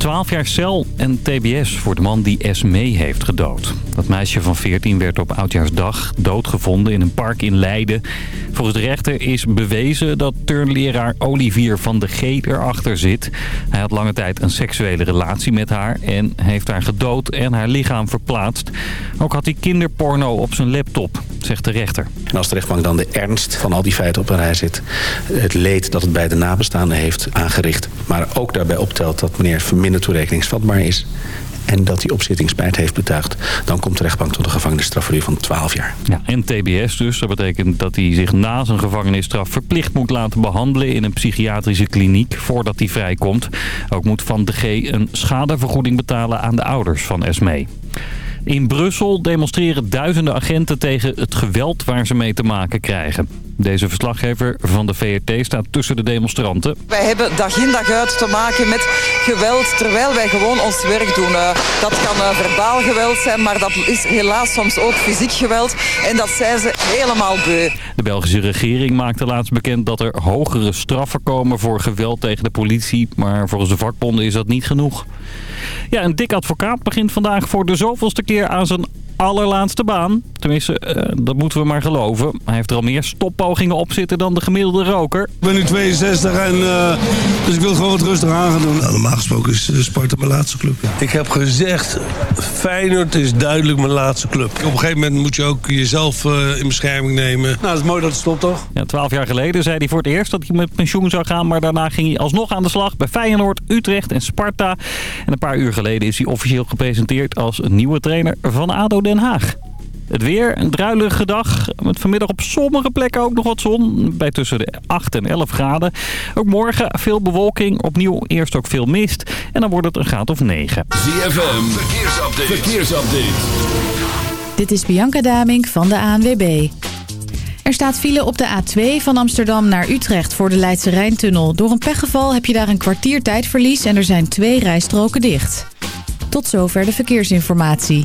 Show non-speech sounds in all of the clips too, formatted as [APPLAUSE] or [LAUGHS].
12 jaar cel en tbs voor de man die Esmee heeft gedood. Dat meisje van 14 werd op Oudjaarsdag doodgevonden in een park in Leiden. Volgens de rechter is bewezen dat turnleraar Olivier van de G erachter zit. Hij had lange tijd een seksuele relatie met haar en heeft haar gedood en haar lichaam verplaatst. Ook had hij kinderporno op zijn laptop, zegt de rechter. En als de rechtbank dan de ernst van al die feiten op een rij zit... het leed dat het bij de nabestaanden heeft aangericht... maar ook daarbij optelt dat meneer verminderd toerekeningsvatbaar is en dat hij opzittingsspijt heeft betuigd... dan komt de rechtbank tot een gevangenisstrafverduur van 12 jaar. Ja, en TBS dus. Dat betekent dat hij zich na zijn gevangenisstraf verplicht moet laten behandelen... in een psychiatrische kliniek voordat hij vrijkomt. Ook moet Van de G een schadevergoeding betalen aan de ouders van Esmee. In Brussel demonstreren duizenden agenten tegen het geweld waar ze mee te maken krijgen. Deze verslaggever van de VRT staat tussen de demonstranten. Wij hebben dag in dag uit te maken met geweld terwijl wij gewoon ons werk doen. Uh, dat kan uh, verbaal geweld zijn, maar dat is helaas soms ook fysiek geweld. En dat zijn ze helemaal beu. De Belgische regering maakte laatst bekend dat er hogere straffen komen voor geweld tegen de politie. Maar volgens de vakbonden is dat niet genoeg. Ja, een dik advocaat begint vandaag voor de zoveelste keer aan zijn allerlaatste baan. Tenminste, uh, dat moeten we maar geloven. Hij heeft er al meer stoppogingen op zitten dan de gemiddelde roker. Ik ben nu 62 en uh, dus ik wil gewoon wat rustig aan gaan doen. Nou, normaal gesproken is Sparta mijn laatste club. Ik heb gezegd, Feyenoord is duidelijk mijn laatste club. Op een gegeven moment moet je ook jezelf uh, in bescherming nemen. Nou, dat is mooi dat het stopt, toch? Ja, twaalf jaar geleden zei hij voor het eerst dat hij met pensioen zou gaan. Maar daarna ging hij alsnog aan de slag bij Feyenoord, Utrecht en Sparta. En een paar uur geleden is hij officieel gepresenteerd als nieuwe trainer van ADO Den Haag. Het weer, een druilige dag. Met vanmiddag op sommige plekken ook nog wat zon. Bij tussen de 8 en 11 graden. Ook morgen veel bewolking. Opnieuw eerst ook veel mist. En dan wordt het een graad of 9. ZFM, verkeersupdate. verkeersupdate. Dit is Bianca Damink van de ANWB. Er staat file op de A2 van Amsterdam naar Utrecht voor de Leidse Rijntunnel. Door een pechgeval heb je daar een kwartier tijdverlies en er zijn twee rijstroken dicht. Tot zover de verkeersinformatie.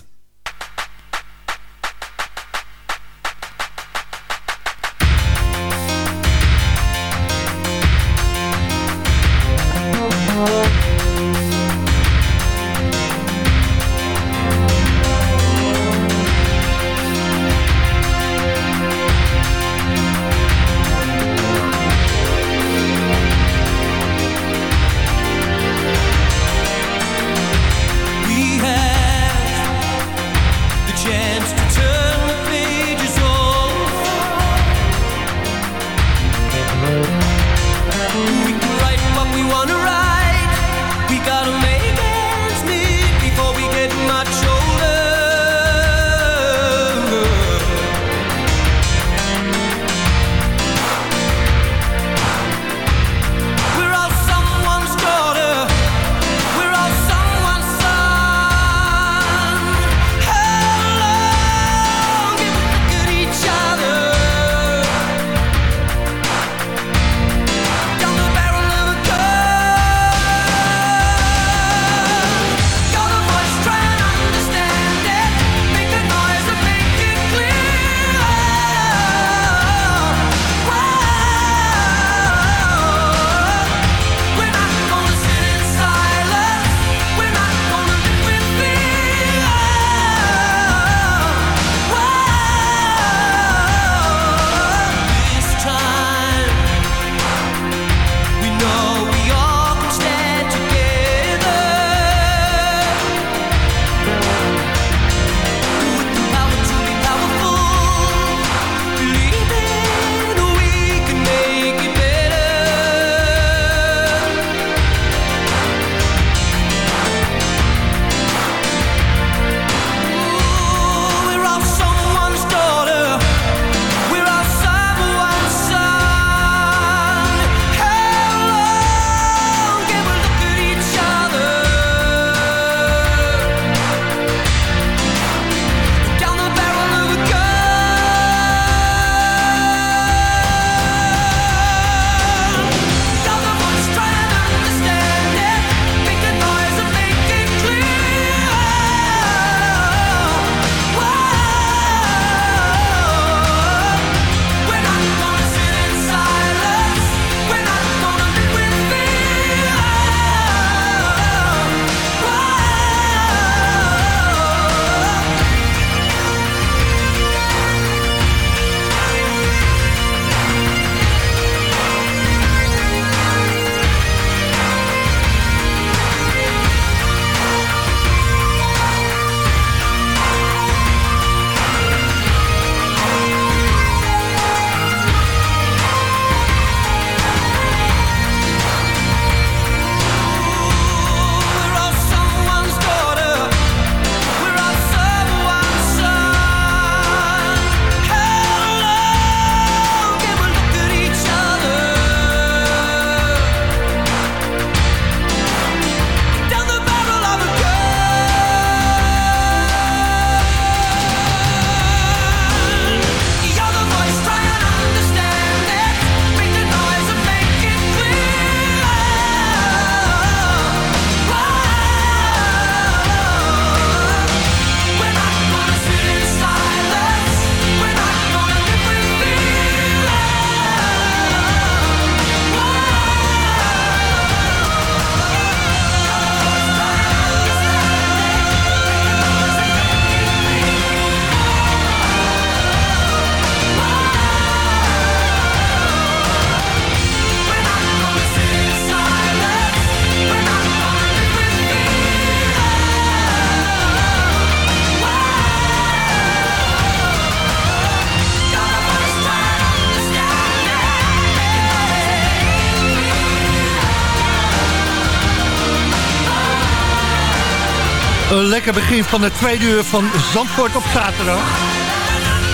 Een lekker begin van de tweede uur van Zandvoort op zaterdag.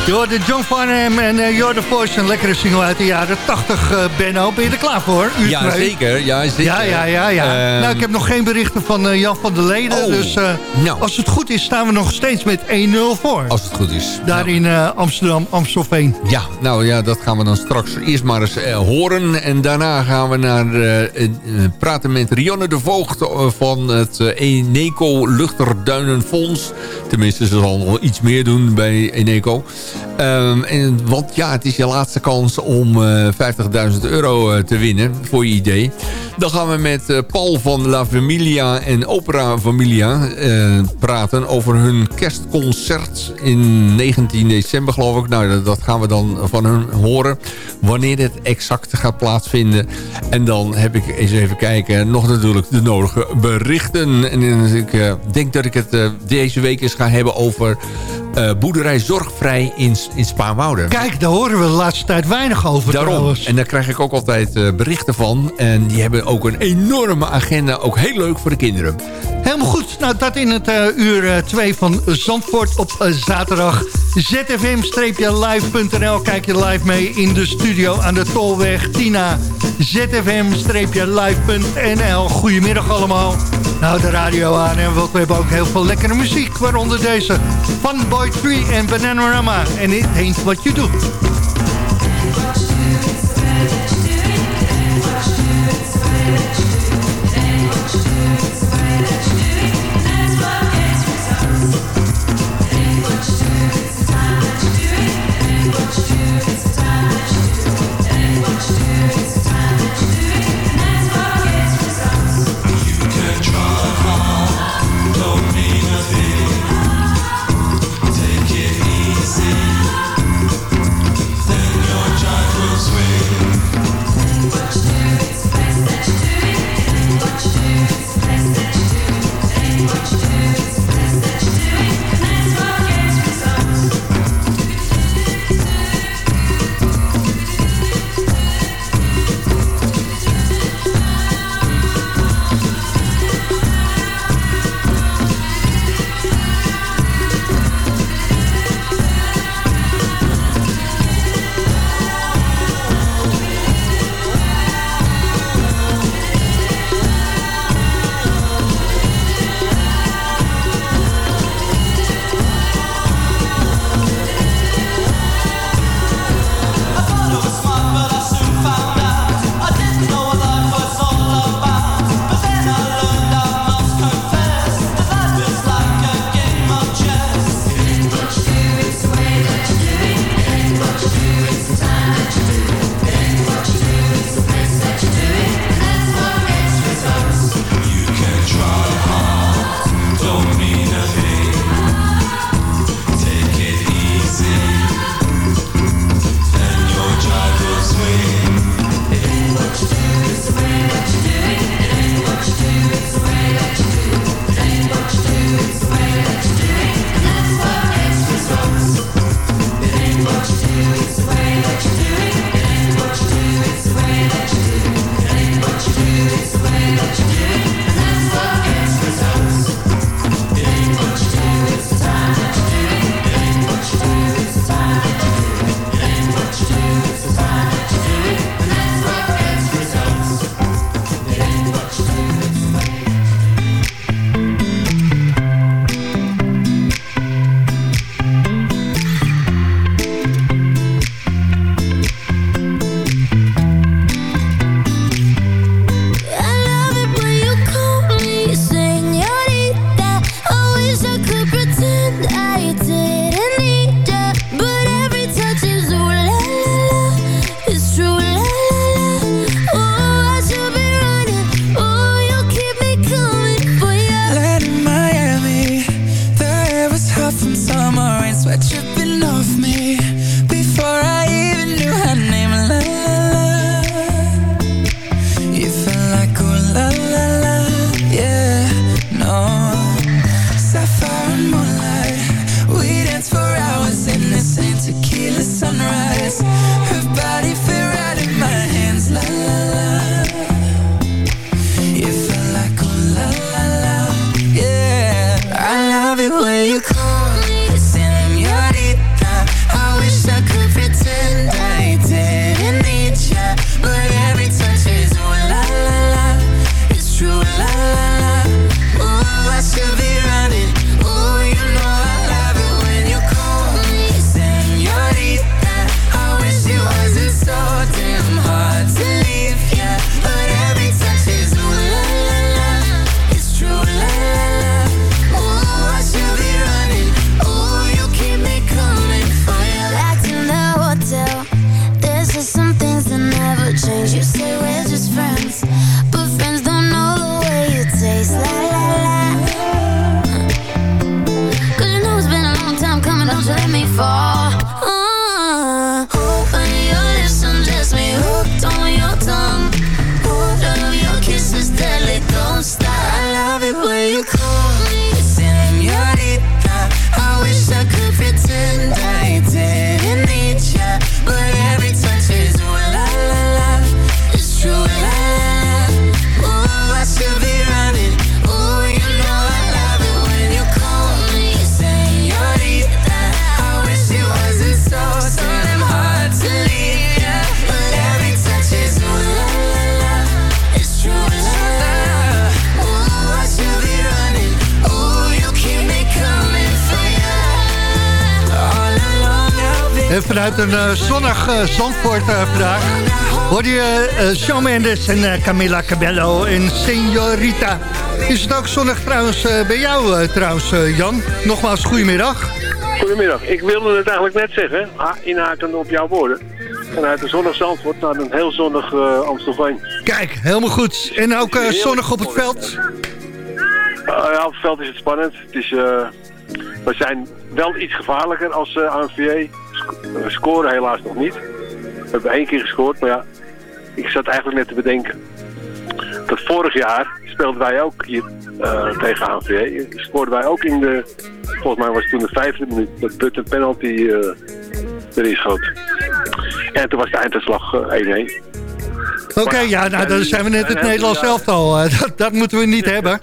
Je de John Farnham en uh, You're the Voice, een lekkere single uit de jaren 80. Uh, Benno, ben je er klaar voor? Uur ja, zeker, ja, zeker. Ja, ja, ja. ja. Uh, nou, ik heb nog geen berichten van uh, Jan van der Leden. Oh, dus nou. als het goed is, staan we nog steeds met 1-0 voor. Als het goed is. Daar nou. in Amsterdam, Amstelveen. Ja, nou ja, dat gaan we dan straks eerst maar eens horen. En daarna gaan we naar praten met Rionne de Voogd van het Eneco Luchterduinenfonds. Tenminste, ze zal nog iets meer doen bij Eneco. Um, en, want ja, het is je laatste kans om uh, 50.000 euro uh, te winnen, voor je idee. Dan gaan we met uh, Paul van La Familia en Opera Familia praten over hun kerstconcert in 19 december, geloof ik. Nou, dat, gaan we dan van hun horen, wanneer het exact gaat plaatsvinden. En dan heb ik eens even kijken, nog natuurlijk de nodige berichten. En ik denk dat ik het deze week eens ga hebben over uh, boerderij Zorgvrij in, in Spaarwouden. Kijk, daar horen we de laatste tijd weinig over Daarom. Trouwens. En daar krijg ik ook altijd uh, berichten van. En die hebben ook een enorme agenda. Ook heel leuk voor de kinderen. Helemaal goed. Nou, dat in het uh, uur 2 van Zandvoort op zaterdag. zfm-live.nl Kijk je live mee in de studio aan de Tolweg. Tina, zfm-live.nl Goedemiddag allemaal. Nou, de radio aan. En we hebben ook heel veel lekkere muziek. Waaronder deze van Boy 3 en Bananarama. En It Ain't What You Do. Vanuit een uh, zonnig uh, Zandvoort uh, vandaag. Hoorde je Shawn Mendes en Camila Cabello en Senorita. Is het ook zonnig trouwens bij jou trouwens, Jan? Nogmaals, goedemiddag. Goedemiddag. Ik wilde het eigenlijk net zeggen, inhaken op jouw woorden. Vanuit een zonnig Zandvoort naar een heel zonnig Amstelveen. Kijk, helemaal goed. En ook zonnig op het veld? ja, op het veld is het spannend. Het is, we zijn wel iets gevaarlijker als ANVA. We scoren helaas nog niet. We hebben één keer gescoord, maar ja, ik zat eigenlijk net te bedenken. Dat vorig jaar speelden wij ook hier uh, tegen ANVA. Scoorden wij ook in de, volgens mij was het toen de vijfde minuut, dat Put een penalty uh, erin schoot. En toen was de einduitslag 1-1. Uh, Oké, ja, nou, dan zijn we net het Nederlands elftal. [LAUGHS] dat, dat moeten we niet hebben.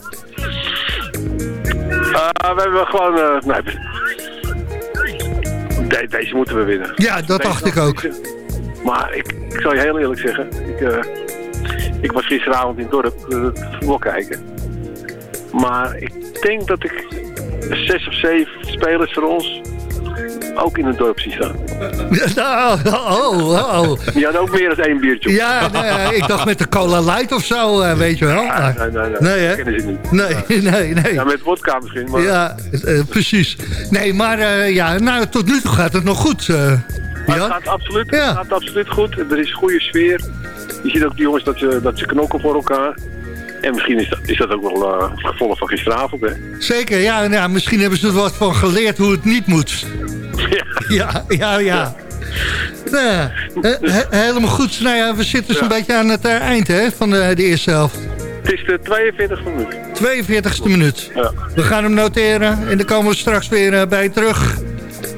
we hebben gewoon... nee, deze moeten we winnen. Ja, dat dacht ik ook. Maar ik, ik zal je heel eerlijk zeggen. Ik, uh, ik was gisteravond in het dorp uh, voetbal kijken. Maar ik denk dat ik zes of zeven spelers voor ons ook in het dorp zien staan. [LAUGHS] Oh, oh, oh, oh. Die hadden ook meer dan één biertje. Ja, nee, ik dacht met de cola light of zo, uh, weet je wel. Ja, nee, nee, nee. Nee, hè? kennen ze niet. Nee, [LAUGHS] nee, nee. Ja, met vodka misschien. Maar... Ja, uh, precies. Nee, maar uh, ja, nou, tot nu toe gaat het nog goed. het gaat absoluut, ja. het gaat absoluut goed. Er is goede sfeer. Je ziet ook die jongens dat ze, dat ze knokken voor elkaar. En misschien is dat, is dat ook wel uh, het gevolg van gisteravond, hè? Zeker, ja, ja. Misschien hebben ze er wat van geleerd hoe het niet moet. Ja, ja, ja. ja. helemaal goed. Nou ja, we zitten zo'n beetje aan het eind hè, van de, de eerste helft. Het is de 42e minuut. 42e minuut. Ja. We gaan hem noteren en dan komen we straks weer bij terug.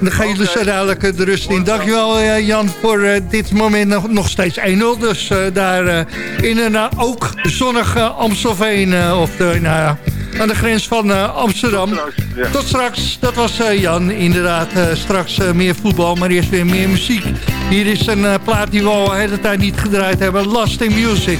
Dan gaan jullie zo dadelijk de rust in. Dankjewel Jan voor dit moment nog, nog steeds 1-0. Dus daar in een ook zonnig Amstelveen. of de, nou, aan de grens van Amsterdam. Tot straks, ja. Tot straks, dat was Jan. Inderdaad, straks meer voetbal, maar eerst weer meer muziek. Hier is een plaat die we al de hele tijd niet gedraaid hebben. Lasting Music.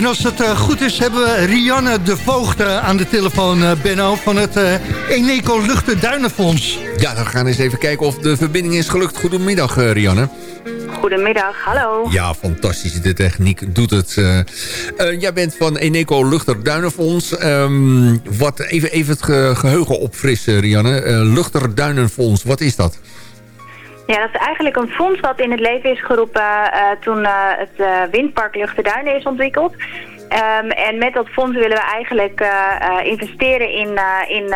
En als het eh, goed is, hebben we Rianne de Voogd eh, aan de telefoon, eh, Benno... van het Eneco Luchten Duinenfonds. Ja, dan gaan we eens even kijken of de verbinding is gelukt. Goedemiddag, Rianne. Goedemiddag, hallo. Ja, fantastisch. De techniek doet het. eh. Eh, jij bent van Eneco Luchter Duinenfonds. Ehm, wat, even, even het ge- geheugen opfrissen, Rianne. Eh Luchter Duinenfonds, wat is dat? Ja, dat is eigenlijk een fonds dat in het leven is geroepen eh, toen eh, het eh, windpark Luchterduinen is ontwikkeld. Ehm, en met dat fonds willen we eigenlijk eh, eh, investeren in, eh, in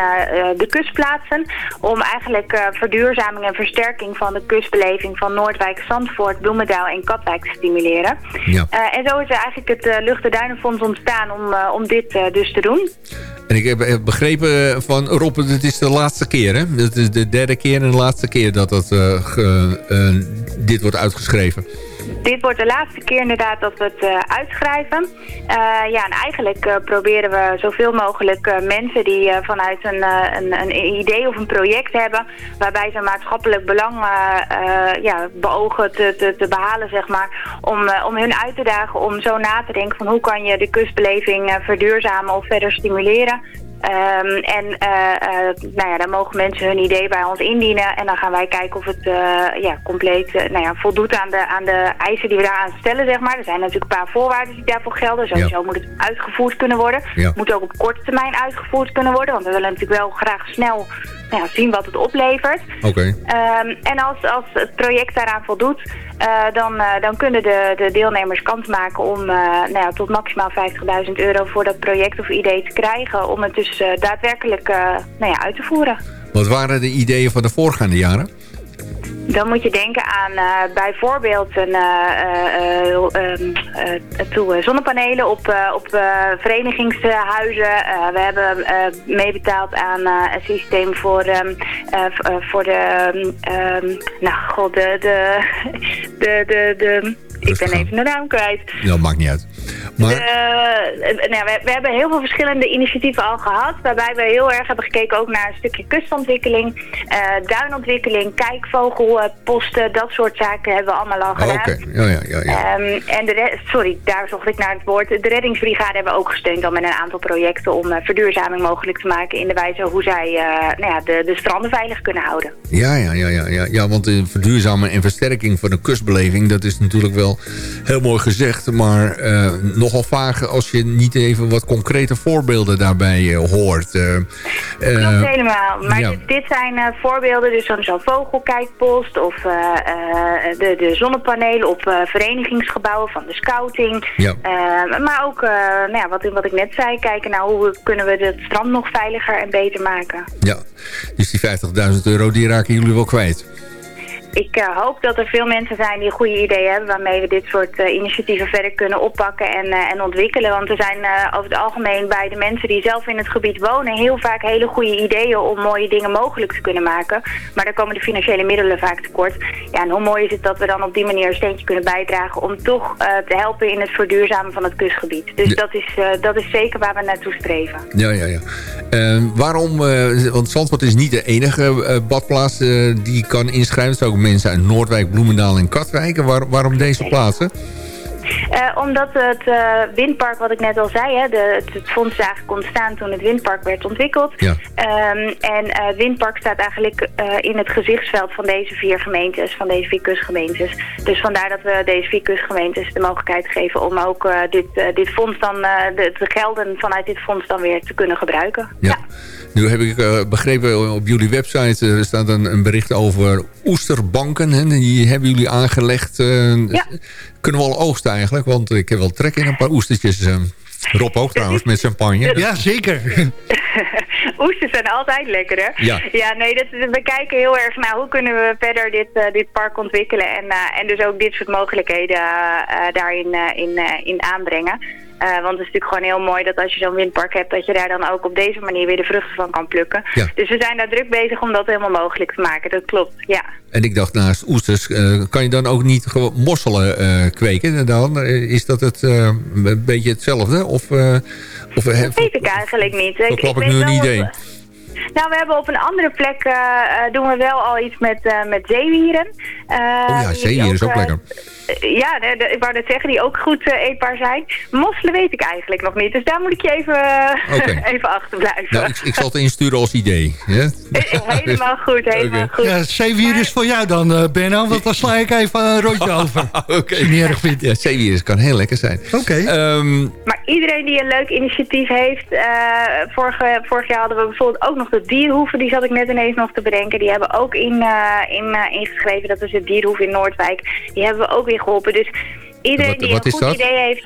de kustplaatsen. Om eigenlijk verduurzaming en versterking van de kustbeleving van Noordwijk, Zandvoort, Bloemendaal en Katwijk te stimuleren. Ja. En zo is eigenlijk het uh, Luchterduinenfonds ontstaan om, om dit dus te doen. En ik heb begrepen van Rob, het is de laatste keer, hè? Het is de derde keer en de laatste keer dat dat, ge- dit wordt uitgeschreven. Dit wordt de laatste keer inderdaad dat we het eh, uitschrijven. Eh, ja, en eigenlijk eh, proberen we zoveel mogelijk mensen die vanuit een, een, een idee of een project hebben... waarbij ze maatschappelijk belang ja, beogen te, te, te behalen, zeg maar... Om, om hun uit te dagen om zo na te denken van hoe kan je de kustbeleving verduurzamen of verder stimuleren... Ehm, en eh, eh, nou ja, dan mogen mensen hun idee bij ons indienen. En dan gaan wij kijken of het eh, ja, compleet nou ja, voldoet aan de, aan de eisen die we daaraan stellen. Zeg maar. Er zijn natuurlijk een paar voorwaarden die daarvoor gelden. Sowieso moet het uitgevoerd kunnen worden. Ja. Het moet ook op korte termijn uitgevoerd kunnen worden. Want we willen natuurlijk wel graag snel nou ja, zien wat het oplevert. Oké. Ehm, en als, als het project daaraan voldoet, eh, dan, eh, dan kunnen de, de deelnemers kans maken om eh, nou ja, tot maximaal 50.000 euro voor dat project of idee te krijgen. Om het dus daadwerkelijk nou ja, uit te voeren. Wat waren de ideeën van de voorgaande jaren? Dan moet je denken aan eh, bijvoorbeeld een, eh, zonnepanelen op, op verenigingshuizen. We hebben meebetaald aan een systeem voor, ehm, eh, eh, voor de, ehm, ehm, nou god, de, de, [LAUGHS] de, de, de ik ben even de naam kwijt. Dat maakt niet uit. Maar, Eh, eh, nou, we, we hebben heel veel verschillende initiatieven al gehad. Waarbij we heel erg hebben gekeken ook naar een stukje kustontwikkeling, eh, duinontwikkeling, kijkvogelposten, dat soort zaken hebben we allemaal al Oh, gedaan. Oké, ja, ja, ja. ja. Ehm, en de sorry, daar zocht ik naar het woord. De reddingsbrigade hebben we ook gesteund al met een aantal projecten om verduurzaming mogelijk te maken in de wijze hoe zij nou ja, de, de stranden veilig kunnen houden. Ja, ja, ja, ja, ja, ja, want de verduurzamen en versterking van de kustbeleving... dat is natuurlijk wel heel mooi gezegd... maar nogal vaag als je niet even wat concrete voorbeelden daarbij eh, hoort. Eh, eh, Klopt helemaal. Maar ja. dit, dit zijn voorbeelden, dus zo'n vogelkijkpost of de, de zonnepanelen op verenigingsgebouwen van de scouting. Ja. Eh, maar ook, nou ja, wat, wat ik net zei, kijken naar hoe kunnen we het strand nog veiliger en beter maken. Ja, dus die 50.000 euro die raken jullie wel kwijt. Ik eh, hoop dat er veel mensen zijn die goede ideeën hebben waarmee we dit soort eh, initiatieven verder kunnen oppakken en, eh, en ontwikkelen. Want er zijn over het algemeen bij de mensen die zelf in het gebied wonen heel vaak hele goede ideeën om mooie dingen mogelijk te kunnen maken. Maar daar komen de financiële middelen vaak tekort. Ja, en hoe mooi is het dat we dan op die manier een steentje kunnen bijdragen om toch te helpen in het verduurzamen van het kustgebied. Dus Ja. dat, is, dat is zeker waar we naartoe streven. Ja, ja, ja. Eh, waarom, want Zandvoort is niet de enige badplaats die kan inschrijven. Mensen uit Noordwijk, Bloemendaal en Katwijk. En waar- waarom deze plaatsen? Eh, omdat het eh, windpark, wat ik net al zei, hè, de, het, het fonds is eigenlijk ontstaan toen het windpark werd ontwikkeld. Ja. Ehm, en eh, het windpark staat eigenlijk in het gezichtsveld van deze vier gemeentes, van deze vier kustgemeentes. Dus vandaar dat we deze vier kustgemeentes de mogelijkheid geven om ook dit, dit fonds dan, de, de gelden vanuit dit fonds dan weer te kunnen gebruiken. Ja. Nu heb ik begrepen op jullie website er staat een, een bericht over oesterbanken. Hè, die hebben jullie aangelegd. Ja. Kunnen we al oogsten eigenlijk? Want ik heb wel trek in een paar oestertjes. eh. Rob ook trouwens, met champagne. Ja, zeker. [LAUGHS] [LAUGHS] Oesters zijn altijd lekker, hè? Ja. Ja, nee, dat, we kijken heel erg naar hoe kunnen we verder dit, eh, dit park ontwikkelen en, eh, en dus ook dit soort mogelijkheden eh, daarin in, in aanbrengen. Want het is natuurlijk gewoon heel mooi dat als je zo'n windpark hebt, dat je daar dan ook op deze manier weer de vruchten van kan plukken. Ja. Dus we zijn daar druk bezig om dat helemaal mogelijk te maken. Dat klopt, ja. En ik dacht, naast oesters, kan je dan ook niet gewoon mosselen kweken? Dan? Is dat het, een beetje hetzelfde? Of, of, eh, Dat weet ik eigenlijk niet. Dan klap ik nu een idee. dat- Nou, we hebben op een andere plek eh, eh, doen we wel al iets met, met zeewieren. Oh ja, die zeewier is ook lekker. Eh, ja, de, de- ik wou net zeggen, die ook goed eh, eetbaar zijn. Mosselen weet ik eigenlijk nog niet, dus daar moet ik je even, eh, [LAUGHS] even achterblijven. Nou, ik, ik zal het insturen als idee. Helemaal goed, [LAUGHS] helemaal goed. Ja, zeewier is voor jou dan, eh, Benno, want dan sla ik even een rondje [LAUGHS] over. Oké. je niet erg vindt. Ja, zeewier kan heel lekker zijn. Oké. Ehm, Maar iedereen die een leuk initiatief heeft... eh, vorige, vorig jaar hadden we bijvoorbeeld ook nog de dierhoeven. Die zat ik net ineens nog te bedenken. Die hebben ook in, eh, in, ingeschreven. Dat is de dierhoef in Noordwijk. Die hebben we ook weer geholpen. Dus iedereen Wat- die wat een goed dat? idee heeft...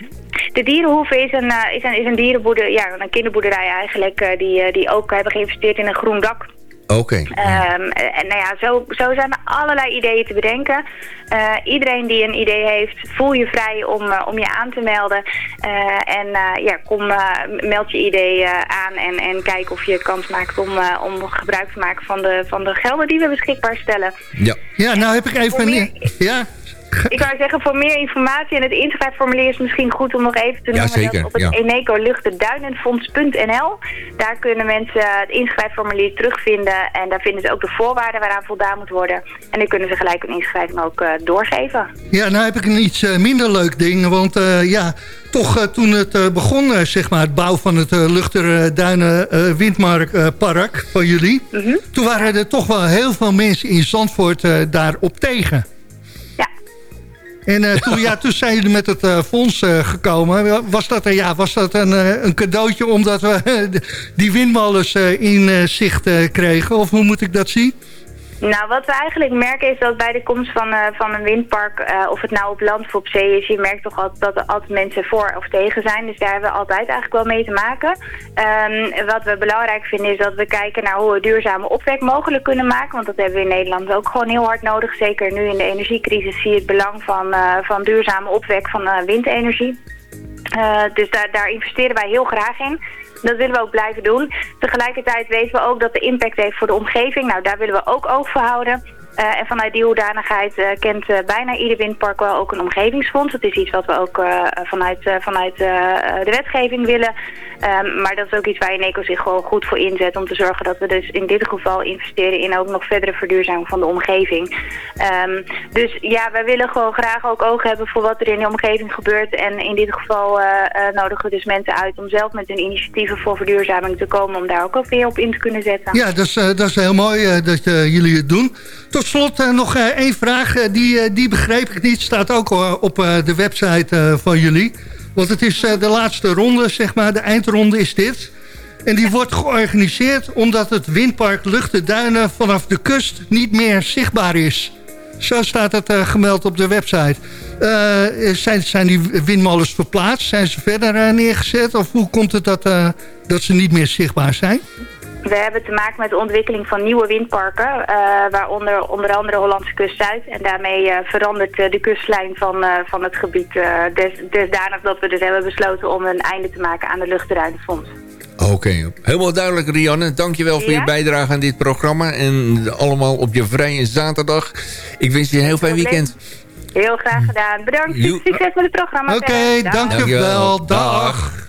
De dierenhoeve is een, eh, is een, is een dierenboerder, ja, een kinderboerderij eigenlijk... eh, die, eh, die ook hebben geïnvesteerd in een groen dak. Oké. Ehm, en nou ja, zo, zo zijn er allerlei ideeën te bedenken. Eh, iedereen die een idee heeft, voel je vrij om, eh, om je aan te melden. Eh, en eh, ja, kom, eh, meld je idee eh, aan en, en kijk of je kans maakt om, eh, om gebruik te maken van de, van de gelden die we beschikbaar stellen. Ja. Ja, nou heb ik even... Meer- Ja, Ik wou zeggen, voor meer informatie en het inschrijfformulier is misschien goed om nog even te noemen dat op het ja. Eneco Luchtenduinenfonds.nl. Daar kunnen mensen het inschrijfformulier terugvinden en daar vinden ze ook de voorwaarden waaraan voldaan moet worden. En dan kunnen ze gelijk een inschrijving ook eh, doorgeven. Ja, nou heb ik een iets eh, minder leuk ding. Want eh, ja, toch toen het begon, zeg maar, het bouw van het Luchterduinen Windmarkpark van jullie. Toen waren er toch wel heel veel mensen in Zandvoort daarop tegen. En eh, toen, ja, toen zijn jullie met het eh, fonds eh, gekomen. Was dat, ja, was dat een, een cadeautje omdat we die windmolens in zicht kregen? Of hoe moet ik dat zien? Nou, wat we eigenlijk merken is dat bij de komst van, eh, van een windpark, eh, of het nou op land of op zee is, je merkt toch altijd dat er altijd mensen voor of tegen zijn. Dus daar hebben we altijd eigenlijk wel mee te maken. Ehm, wat we belangrijk vinden is dat we kijken naar hoe we duurzame opwek mogelijk kunnen maken. Want dat hebben we in Nederland ook gewoon heel hard nodig. Zeker nu in de energiecrisis zie je het belang van, eh, van duurzame opwek van windenergie. Dus daar, daar investeren wij heel graag in. Dat willen we ook blijven doen. Tegelijkertijd weten we ook dat de impact heeft voor de omgeving. Nou, daar willen we ook oog voor houden. Eh, en vanuit die hoedanigheid eh, kent eh, bijna ieder windpark wel ook een omgevingsfonds. Dat is iets wat we ook vanuit, vanuit de wetgeving willen. Ehm, maar dat is ook iets waar Eneco zich gewoon goed voor inzet. Om te zorgen dat we dus in dit geval investeren in ook nog verdere verduurzaming van de omgeving. Ehm, dus ja, wij willen gewoon graag ook oog hebben voor wat er in de omgeving gebeurt. En in dit geval nodigen we dus mensen uit om zelf met hun initiatieven voor verduurzaming te komen. Om daar ook, ook weer op in te kunnen zetten. Ja, dat is, dat is heel mooi dat jullie het doen. Tot slot eh, nog eh, één vraag. eh, die, die begreep ik niet. Staat ook op de website van jullie. Want het is de laatste ronde, zeg maar. De eindronde is dit. En die wordt georganiseerd omdat het windpark Luchtenduinen vanaf de kust niet meer zichtbaar is. Zo staat het gemeld op de website. Zijn, zijn die windmolens verplaatst? Zijn ze verder neergezet? Of hoe komt het dat, dat ze niet meer zichtbaar zijn? We hebben te maken met de ontwikkeling van nieuwe windparken, eh, waaronder onder andere Hollandse kust Zuid. En daarmee eh, verandert eh, de kustlijn van, van het gebied des, desdanig dat we dus hebben besloten om een einde te maken aan de luchtruimtefonds. Oké, helemaal duidelijk Rianne. Dankjewel voor je bijdrage aan dit programma. En allemaal op je vrije zaterdag. Ik wens je een heel fijn weekend. Heel graag gedaan. Bedankt. Succes met het programma. Oké, dank dankjewel. wel. dag.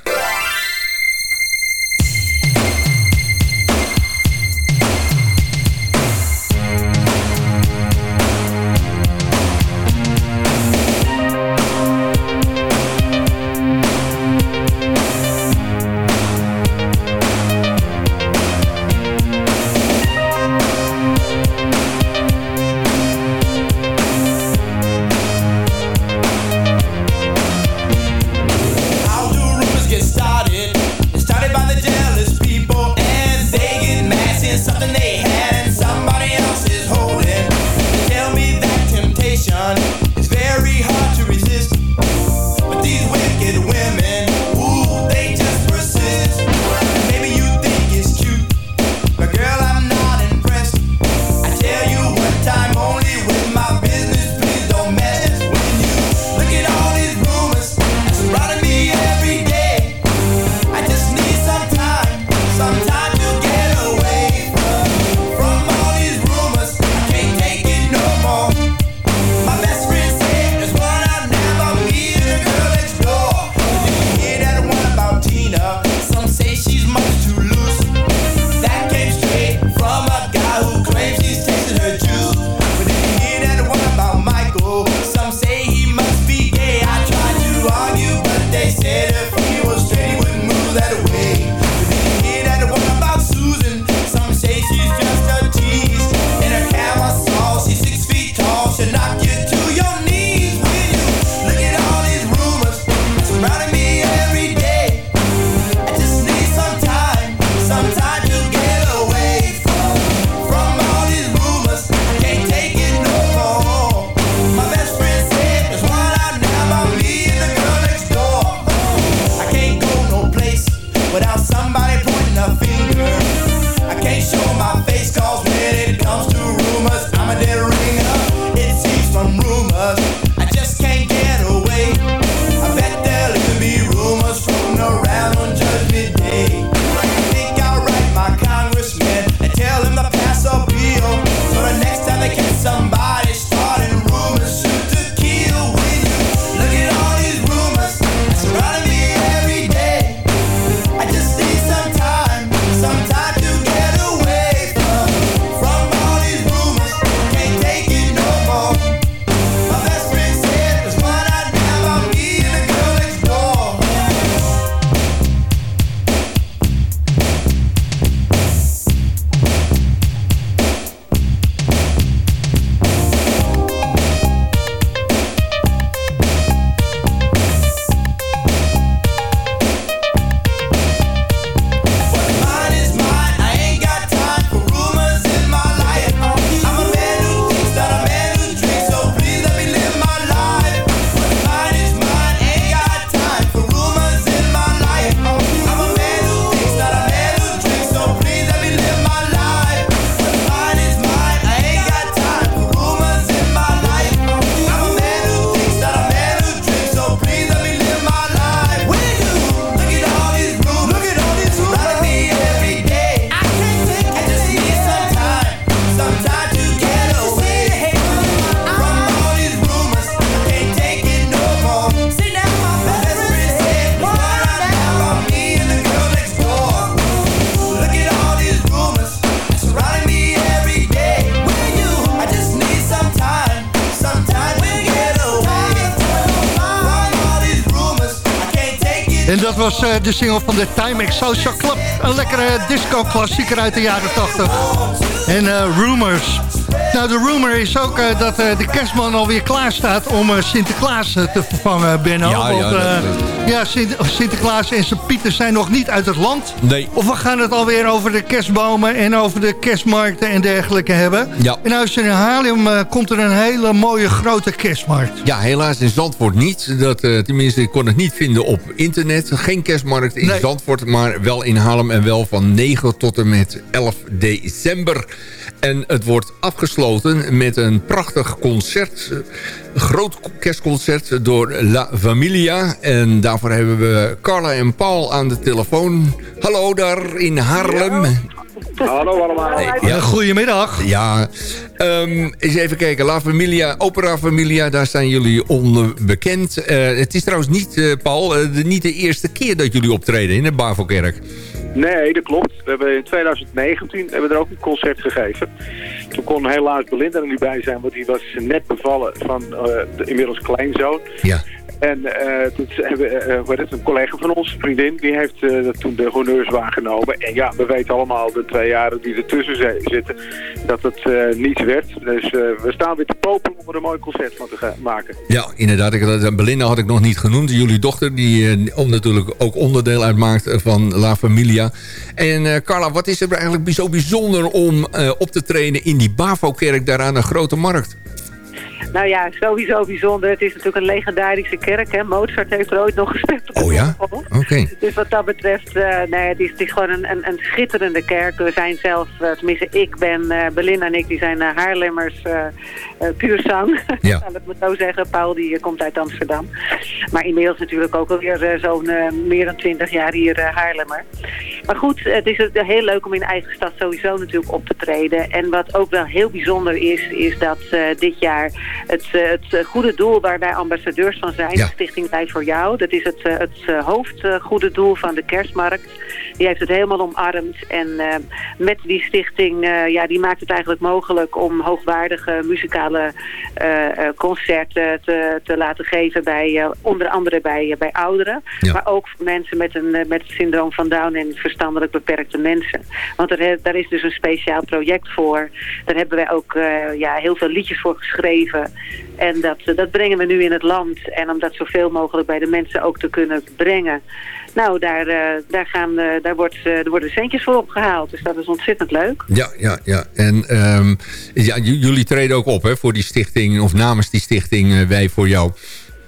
was eh, de single van de Time Social Club. Een lekkere disco-klassieker uit de jaren 80. En eh, Rumors. Nou, de rumor is ook eh, dat eh, de kerstman alweer klaar staat om eh, Sinterklaas te vervangen, Benno. Ja, ja, Want, dat- ja, Sint- Sinterklaas en zijn Pieten zijn nog niet uit het land. Nee. Of we gaan het alweer over de kerstbomen en over de kerstmarkten en dergelijke hebben. Ja. En als je in Haarlem komt er een hele mooie grote kerstmarkt. Ja, helaas in Zandvoort niet. Dat, tenminste, ik kon het niet vinden op internet. Geen kerstmarkt in Nee. Zandvoort, maar wel in Haarlem. En wel van 9 tot en met 11 december. En het wordt afgesloten met een prachtig concert. Een groot kerstconcert door La Familia. En daarvoor hebben we Carla en Paul aan de telefoon. Hallo daar in Haarlem. Hallo allemaal. Hey, Ja. Goedemiddag. Ja, ehm, eens even kijken. La Familia, Opera Familia, daar zijn jullie onbekend. Eh, het is trouwens niet, eh, Paul, eh, de, niet de eerste keer dat jullie optreden in de Bavelkerk. Nee, dat klopt. We hebben in 2019 hebben we er ook een concert gegeven. Toen kon helaas Belinda er niet bij zijn, want die was net bevallen van eh, de inmiddels kleinzoon. Ja. En eh, toen eh, hoe heet het, een collega van ons, een vriendin, die heeft eh, dat toen de honneurs waargenomen. En ja, we weten allemaal de twee jaren die ertussen zi- zitten, dat het eh niets werd. Dus eh, we staan weer te popelen om er een mooi concert van te gaan maken. Ja, inderdaad. Ik, Belinda had ik nog niet genoemd. Jullie dochter, die eh, om natuurlijk ook onderdeel uitmaakt eh, van La Familia. En eh, Carla, wat is er eigenlijk zo bijzonder om eh, op te treden in die Bavo-kerk daar aan een grote markt? Nou ja, sowieso bijzonder. Het is natuurlijk een legendarische kerk. Hè? Mozart heeft er ooit nog gespeeld. Oh ja? Oké. Dus wat dat betreft, eh, nee, het is, het is gewoon een, een, een schitterende kerk. We zijn zelf, eh, tenminste ik ben, eh Belinda en ik, die zijn Haarlemmers puur zang. [LAUGHS] Ja. Laat ik maar zo zeggen. Paul die eh, komt uit Amsterdam. Maar inmiddels natuurlijk ook alweer eh, zo'n eh, meer dan twintig jaar hier eh, Haarlemmer. Maar goed, het is eh, heel leuk om in eigen stad sowieso natuurlijk op te treden. En wat ook wel heel bijzonder is, is dat eh, dit jaar het, eh, het eh, goede doel waar wij ambassadeurs van zijn, Ja. de Stichting Wij voor Jou, dat is het, eh, het eh, hoofdgoede doel van de kerstmarkt. Die heeft het helemaal omarmd. En eh, met die stichting, eh, ja, die maakt het eigenlijk mogelijk om hoogwaardige muzikale eh, eh, concerten te, te laten geven bij eh, onder andere bij, bij ouderen. Ja. Maar ook mensen met, een, met het syndroom van Down en verstandelijk beperkte mensen. Want er, daar is dus een speciaal project voor. Daar hebben wij ook ja, heel veel liedjes voor geschreven. En dat, dat brengen we nu in het land. En om dat zoveel mogelijk bij de mensen ook te kunnen brengen. Nou, daar, eh, daar, gaan, daar, wordt, eh, er worden centjes voor opgehaald. Dus dat is ontzettend leuk. Ja, ja, ja. En ehm, ja, jullie treden ook op hè, voor die stichting, of namens die stichting eh, Wij voor Jou.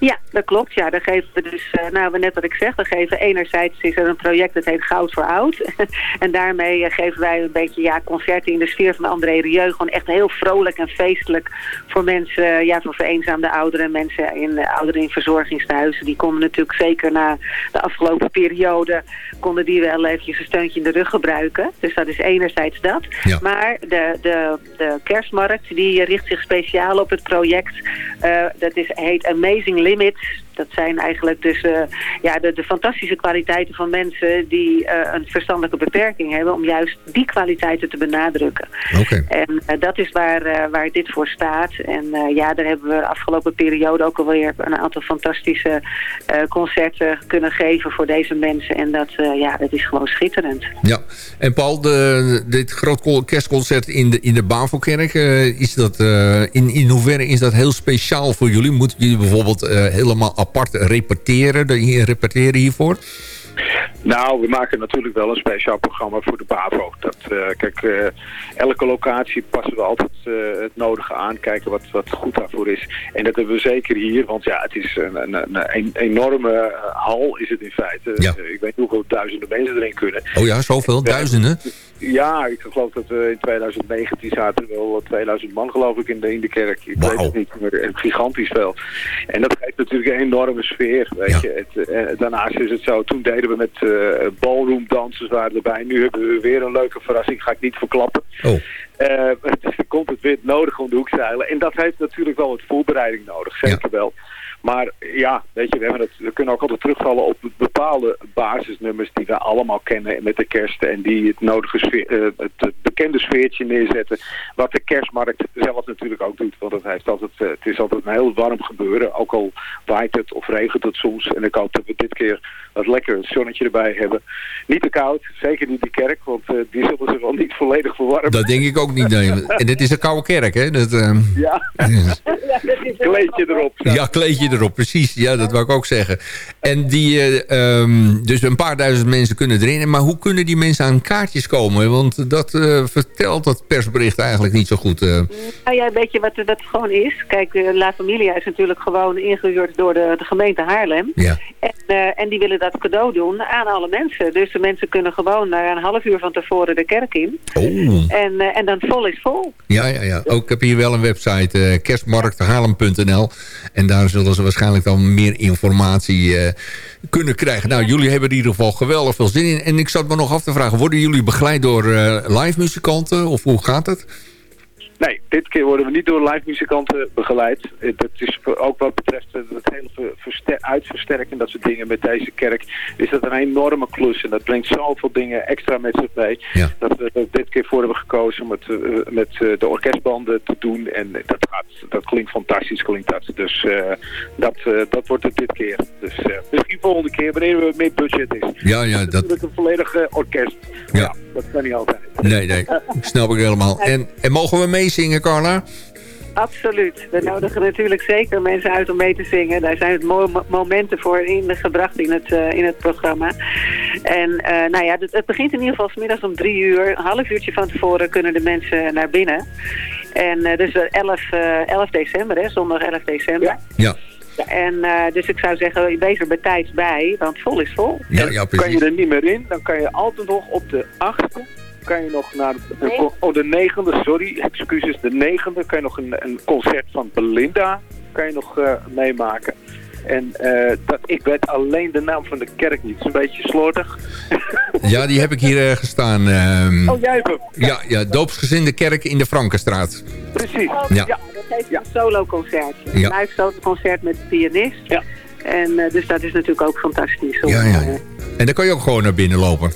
Ja, dat klopt. Ja, daar geven we dus, eh, nou net wat ik zeg, we geven enerzijds is er een project dat heet Goud voor Oud. [LAUGHS] en daarmee eh, geven wij een beetje ja, concerten in de sfeer van André Rieu. Gewoon echt heel vrolijk en feestelijk voor mensen, eh, ja, voor vereenzaamde ouderen, mensen in ouderen in verzorgingstehuizen. Die konden natuurlijk zeker na de afgelopen periode, konden die wel eventjes een steuntje in de rug gebruiken. Dus dat is enerzijds dat. Ja. Maar de, de, de kerstmarkt, die richt zich speciaal op het project. dat is, heet Amazing Limits. Dat zijn eigenlijk dus eh, ja, de, de fantastische kwaliteiten van mensen die eh, een verstandelijke beperking hebben. Om juist die kwaliteiten te benadrukken. En eh, dat is waar, waar dit voor staat. En ja, daar hebben we de afgelopen periode ook alweer een aantal fantastische concerten kunnen geven voor deze mensen. En dat, ja, dat is gewoon schitterend. Ja, en Paul, de, dit groot kerstconcert in de, in de Bavelkerk, is dat, in, in hoeverre is dat heel speciaal voor jullie? Moeten jullie bijvoorbeeld helemaal apart repeteren, repeteren hiervoor? Nou, we maken natuurlijk wel een speciaal programma voor de BAVO. Dat, eh, kijk, eh, elke locatie passen we altijd eh, het nodige aan, kijken wat, wat goed daarvoor is. En dat hebben we zeker hier, want ja, het is een, een, een, enorme hal is het in feite. Ja. Ik weet niet hoeveel duizenden mensen erin kunnen. Oh ja, zoveel? Duizenden? Ja, ik geloof dat eh, in 2019 zaten wel 2000 man geloof ik in de, in de kerk. Ik weet het niet, maar gigantisch veel. En dat geeft natuurlijk een enorme sfeer, weet Ja. je. Het, daarnaast is het zo, toen deden we met eh ballroom dansers waren erbij. Nu hebben we weer een leuke verrassing, ga ik niet verklappen. Oh, Eh, dus dan komt het weer nodig om de hoek zeilen. En dat heeft natuurlijk wel wat voorbereiding nodig, zeker wel. Maar ja, weet je, we, het, we kunnen ook altijd terugvallen op bepaalde basisnummers die we allemaal kennen met de kerst. En die het nodige sfeer, eh, het bekende sfeertje neerzetten. Wat de kerstmarkt zelf natuurlijk ook doet. Want het, heeft altijd, eh, het is altijd een heel warm gebeuren. Ook al waait het of regent het soms. En ik hoop dat we dit keer wat lekker zonnetje erbij hebben. Niet te koud, zeker niet de kerk. Want eh, die zullen zich wel niet volledig verwarmen. Dat denk ik ook niet. Nee. En dit is een koude kerk, hè? Dat, ehm, Ja, [LAUGHS] kleedje erop. Ja, kleedje erop, precies. Ja, dat wou ik ook zeggen. En die, eh, ehm, dus een paar duizend mensen kunnen erin. Maar hoe kunnen die mensen aan kaartjes komen? Want dat eh, vertelt dat persbericht eigenlijk niet zo goed. eh. Nou ja, weet je wat, wat het gewoon is? Kijk, La Familia is natuurlijk gewoon ingehuurd door de, de gemeente Haarlem. Ja. En, eh, en die willen dat cadeau doen aan alle mensen. Dus de mensen kunnen gewoon na een half uur van tevoren de kerk in. Oh. En, eh, en dan vol is vol. Ja, ja, ja. Ook heb hier wel een website, eh kerstmarkthaarlem.nl. En daar zullen ze waarschijnlijk dan meer informatie eh, kunnen krijgen. Nou, jullie hebben in ieder geval geweldig veel zin in. En ik zat me nog af te vragen, worden jullie begeleid door eh, live muzikanten? Of hoe gaat het? Nee, dit keer worden we niet door live muzikanten begeleid. Eh, Dat is ook wat betreft eh, het hele ver- verster- uitversterken en dat soort dingen met deze kerk. Is dat een enorme klus en dat brengt zoveel dingen extra met zich mee. Dat we er dit keer voor hebben gekozen om het eh, met eh, de orkestbanden te doen. En dat, gaat, dat klinkt fantastisch, klinkt dat. Dus eh, dat, eh, dat wordt het dit keer. Dus eh, misschien volgende keer wanneer we meer budget is. Ja, ja, dat... Met een volledig eh, orkest. Ja. Dat kan niet altijd. Nee, nee. Snap ik helemaal. En, en mogen we meezingen, Carla? Absoluut. We nodigen natuurlijk zeker mensen uit om mee te zingen. Daar zijn het mo- momenten voor in, gebracht in het, eh, in het programma. En eh, nou ja, het, het begint in ieder geval 's middags om drie uur. Een half uurtje van tevoren kunnen de mensen naar binnen. En eh, dus eh, 11, eh, 11 december, hè, zondag 11 december. Ja. En eh, dus ik zou zeggen, wees er bij tijds bij, want vol is vol. Ja, ja, kan je er niet meer in, dan kan je altijd nog op de achtste kan je nog naar de, oh, de negende, sorry, excuses, de negende kan je nog een, een concert van Belinda kan je nog eh, meemaken. En eh, dat, ik weet alleen de naam van de kerk niet. Het is een beetje slordig. Ja, die heb ik hier eh, gestaan. ehm. Oh, jij hebt hem. ja, ja, doopsgezinde kerk in de Frankenstraat. Precies. Ja. Dat heeft een solo-concert. Ja. Een live solo-concert met de pianist. Ja. En eh, dus dat is natuurlijk ook fantastisch. om, Ja, ja. En dan kan je ook gewoon naar binnen lopen.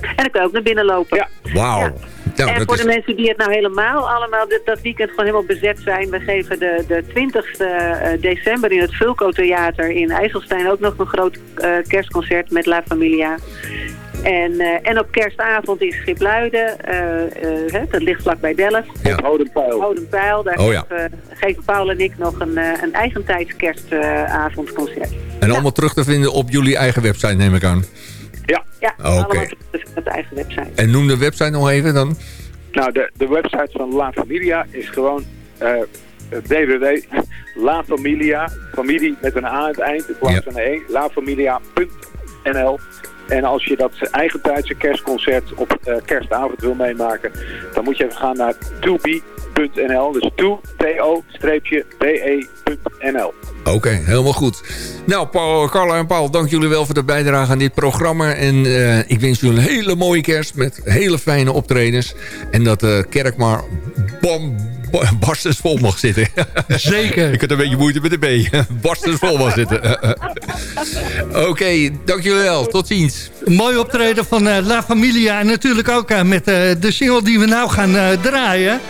en dan kan je ook naar binnen lopen. Ja. Wauw. Nou, en dat voor is... de mensen die het nou helemaal allemaal dat weekend gewoon helemaal bezet zijn. We geven de, de 20 december in het Vulco Theater in IJsselstein ook nog een groot eh, kerstconcert met La Familia. En, eh, en op kerstavond in Schipluiden, eh, eh, hè, dat ligt vlakbij Delft. Ja. Hodenpeil. Hodenpeil, daar Oh ja. geven, geven Paul en ik nog een, eh, een eigentijds kerstavondconcert. En allemaal terug te vinden op jullie eigen website, neem ik aan. Ja. Ja, Oké. allemaal terug op de eigen website. En noem de website nog even dan. Nou, de, de website van La Familia is gewoon eh www.lafamilia, familie met een A aan het eind, in plaats Ja. van een E, lafamilia.nl. En als je dat eigentijdse kerstconcert op eh, kerstavond wil meemaken, dan moet je even gaan naar tobe.nl. Dus to, T-O-B-E.nl. Oké, helemaal goed. Nou, Paul, Carla en Paul, dank jullie wel voor de bijdrage aan dit programma. En eh, ik wens jullie een hele mooie kerst met hele fijne optredens. En dat de kerk maar ba- [LAUGHS] barstens vol mag zitten. [LAUGHS] Zeker. ik had een beetje moeite met de B. [LAUGHS] barstens vol mag zitten. Oké, dank jullie wel. Tot ziens. Een mooi optreden van eh, La Familia. En natuurlijk ook eh, met eh, de single die we nou gaan draaien.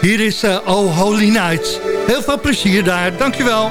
Hier is Oh Holy Nights. Heel veel plezier daar. Dankjewel.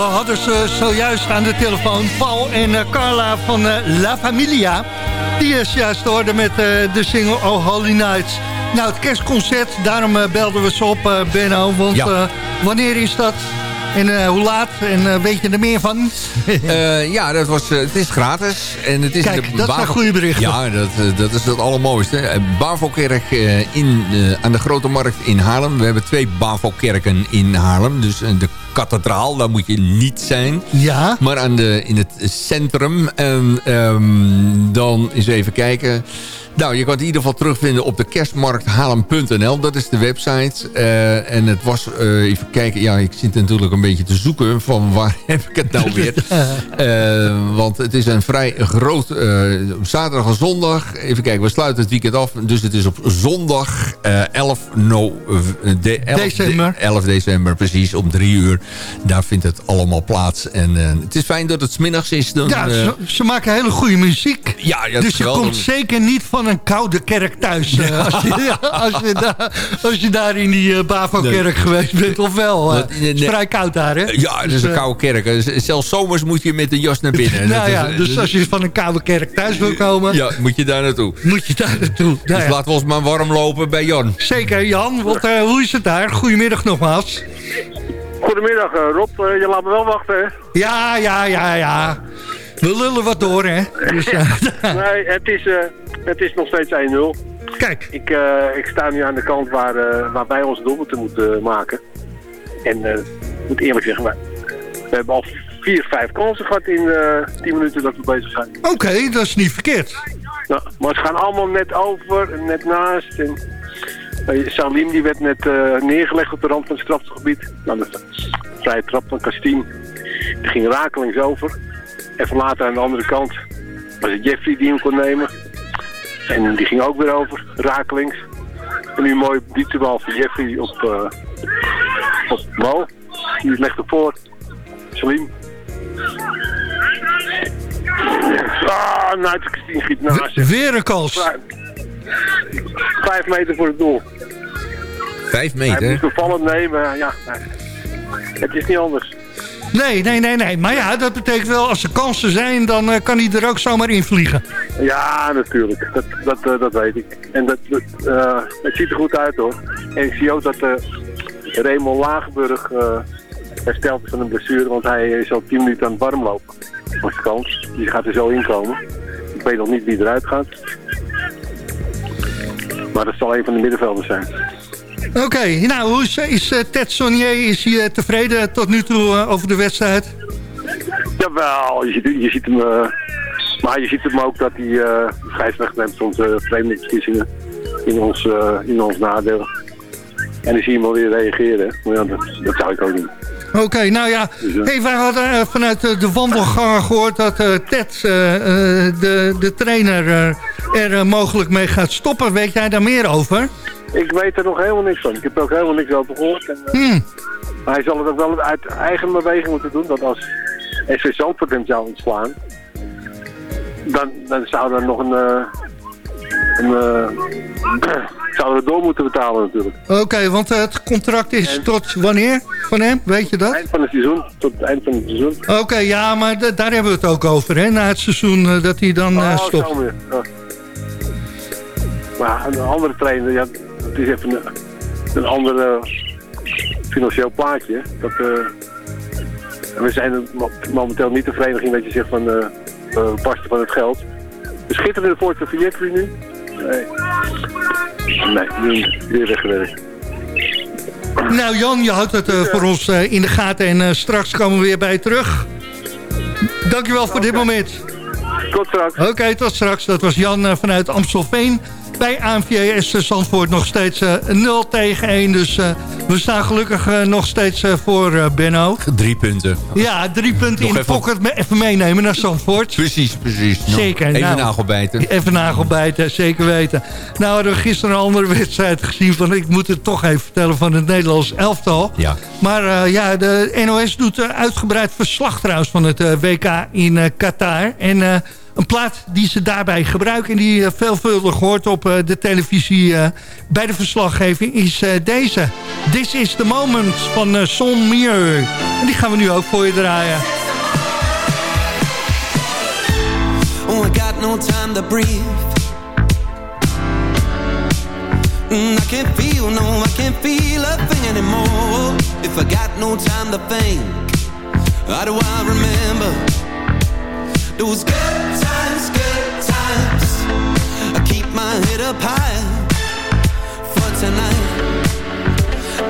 We hadden ze zojuist aan de telefoon. Paul en eh, Carla van eh, La Familia. Die is juist hoorden met eh, de single Oh Holy Nights. Nou, het kerstconcert, daarom belden we ze op, Benno. Want Ja. wanneer is dat? En eh, hoe laat? En eh, weet je er meer van? Eh, ja, dat was, het is gratis. En het is Kijk, de dat zijn goede berichten. Ja, dat, dat is het allermooiste. Bavo-kerk in, aan de Grote Markt in Haarlem. We hebben twee Bavo-kerken in Haarlem. Dus de kathedraal, daar moet je niet zijn. Ja. Maar aan de, in het centrum. En ehm, dan eens even kijken. Nou, je kan het in ieder geval terugvinden op de kerstmarkthaarlem.nl. Dat is de website. Eh, en het was, eh, even kijken. Ja, ik zit natuurlijk een beetje te zoeken van waar [LAUGHS] heb ik het nou weer. [LAUGHS] Eh, want het is een vrij groot... zaterdag en zondag. Even kijken, we sluiten het weekend af. Dus het is op zondag eh 11, no, de, 11 December. 11 december, precies, om drie uur. Daar vindt het allemaal plaats. En het is fijn dat het 's middags is. Dan, Ja, ze, ze maken hele goede muziek. ja, ja, dus je komt zeker niet van een koude kerk thuis. eh, als, je, als, je daar, als je daar in die eh, Bavo-kerk Nee. geweest bent. Of wel? eh, nee, het is vrij koud daar, hè? Ja, dat is Dus, een eh, koude kerk. Eh, Zelfs zomers moet je met de jas naar binnen. [LAUGHS] nou ja, is- dus als je van een koude kerk thuis wil komen... Ja, moet je daar naartoe. Moet je daar naartoe. Nou Dus ja. laten we ons maar warm lopen bij Jan. Zeker, Jan. Want, eh, hoe is het daar? Goedemiddag nogmaals. Goedemiddag eh, Rob, je laat me wel wachten hè? Ja, ja, ja, ja. We lullen wat door, hè? Dus, nee, het is, eh, het is nog steeds 1-0. Kijk. Ik, eh, ik sta nu aan de kant waar, eh, waar wij onze doelpunten moeten maken. En ik moet eerlijk zeggen, wij, we hebben al vier, vijf kansen gehad in 10 minuten dat we bezig zijn. Oké, dat is niet verkeerd. Nou, maar ze gaan allemaal net over en net naast. En, Salim die werd net neergelegd op de rand van het strafgebied. Nou, dat is een vrije trap van Kastien. Die ging rakelings over. Even later aan de andere kant was het Jeffrey die hem kon nemen. En die ging ook weer over, rakelings. En nu een mooie dieptebal van Jeffrey op, eh op Mo. Die legt er voor. Salim. Ah, nou, Kastien giet naast. zich. Weer een kans. Vijf, vijf meter voor het doel. Vijf Hij meter. moest bevallend nemen, ja. Het is niet anders. Nee, nee, nee, nee. Maar ja, dat betekent wel, als er kansen zijn, dan eh, kan hij er ook zomaar in vliegen. Ja, natuurlijk. Dat, dat, eh, dat weet ik. En dat, eh, het ziet er goed uit hoor. En ik zie ook dat Raymond Lagenburg eh, herstelt van een blessure, want hij is al 10 minuten aan het warm lopen. Dat kans. Die gaat er zo inkomen. Ik weet nog niet wie eruit gaat. Maar dat zal een van de middenvelders zijn. Oké, nou, hoe is, is eh, Ted Sonnier is hij, eh, tevreden tot nu toe eh, over de wedstrijd? Jawel, je ziet, je ziet hem... maar je ziet hem ook dat hij uh, scheidsrechter neemt soms uh, vreemdelinksverkiezingen in ons, in ons nadeel. En dan zie je hem alweer reageren. Maar ja, dat, dat zou ik ook doen. Oké, nou ja. Hey, wij hadden vanuit de wandelgangen gehoord dat Ted, de, de trainer, er mogelijk mee gaat stoppen. Weet jij daar meer over? Ik weet er nog helemaal niks van. Ik heb er ook helemaal niks over gehoord. En, eh, Hmm. Maar hij zal het ook wel uit eigen beweging moeten doen. Dat als SV Zandvoort hem zou ontslaan, dan, dan zou er nog een, eh, een, eh, [CLEARS THROAT] zouden we door moeten betalen natuurlijk. Oké, want het contract is tot wanneer van hem? Weet je dat? Eind van het seizoen, tot het eind van het seizoen. Oké, ja, maar daar hebben we het ook over, hè? Na het seizoen dat hij dan Oh, stopt. zo weer. Ja. Maar een andere trainer, ja, het is even een, een ander eh, financieel plaatje. Dat, eh, we zijn mo- momenteel niet de vereniging dat je zegt van eh, barsten van het geld. De schitterende voor het Vietri nu. Nee. Nee, nu weer weggewerkt. Nou Jan, je houdt het voor ons in de gaten en straks komen we weer bij je terug. Dankjewel voor dit moment. Tot straks. Oké, tot straks. Dat was Jan vanuit Amstelveen. Bij ANVS Zandvoort nog steeds eh, 0 tegen 1. Dus eh, we staan gelukkig eh, nog steeds eh, voor eh, Benno. Drie punten. Ja, drie punten Nog in de pocket. me- Even meenemen naar Zandvoort. Precies, precies. Nou, Zeker. Even nou, nagelbijten. Even nagelbijten, zeker weten. Nou hadden we gisteren een andere [LAUGHS] wedstrijd gezien. Van, ik moet het toch even vertellen van het Nederlands elftal. Ja. Maar eh, ja, de NOS doet eh, uitgebreid verslag trouwens van het eh, WK in eh, Qatar. En eh, een plaat die ze daarbij gebruiken... en die eh, veelvuldig hoort op eh, de televisie eh, bij de verslaggeving... is deze. This is the moment van Son Mieux. En die gaan we nu ook voor je draaien. Oh, I got no time to breathe. Mm, I can't feel, no, I can't feel a thing anymore. If I got no time to think, how do I remember those good times, my head up high for tonight.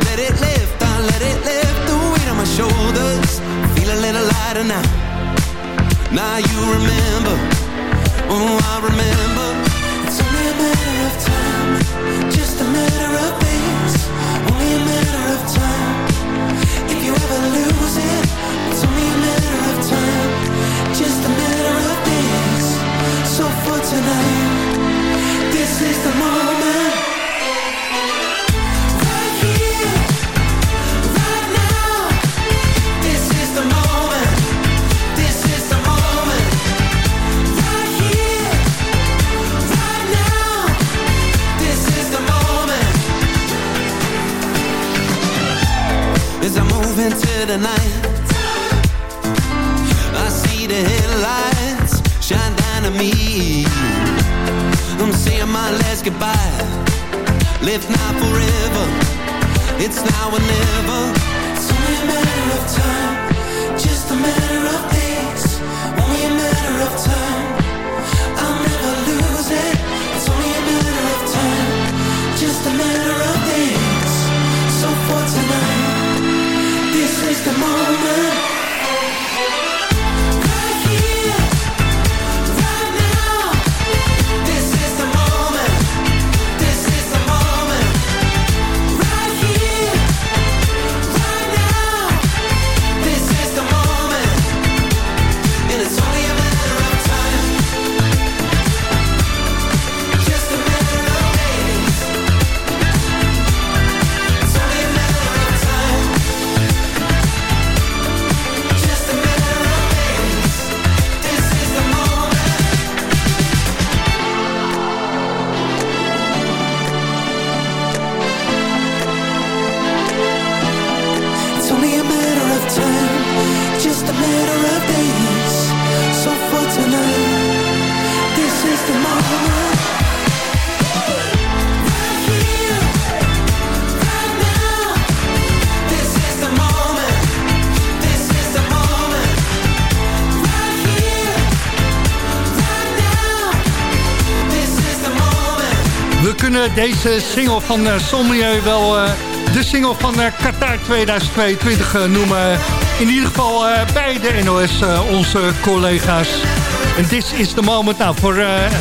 Let it lift, I let it lift the weight on my shoulders. Feel a little lighter now. Now you remember, oh I remember deze single van uh, wel eh, de single van eh, Qatar 2022 eh, noemen. In ieder geval eh, bij de NOS, eh, onze collega's. En this is the moment. Nou, voor eh,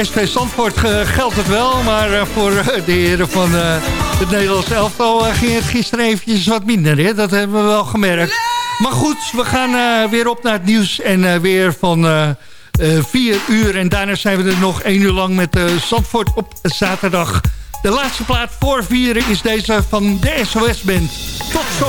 SV Zandvoort geldt het wel. Maar voor de heren van het Nederlands elftal ging het gisteren eventjes wat minder. Hè? Dat hebben we wel gemerkt. Maar goed, we gaan weer op naar het nieuws. En weer van... vier uur. En daarna zijn we er nog één uur lang met Zandvoort op zaterdag. De laatste plaat voor vieren is deze van de SOS Band. Tot zo!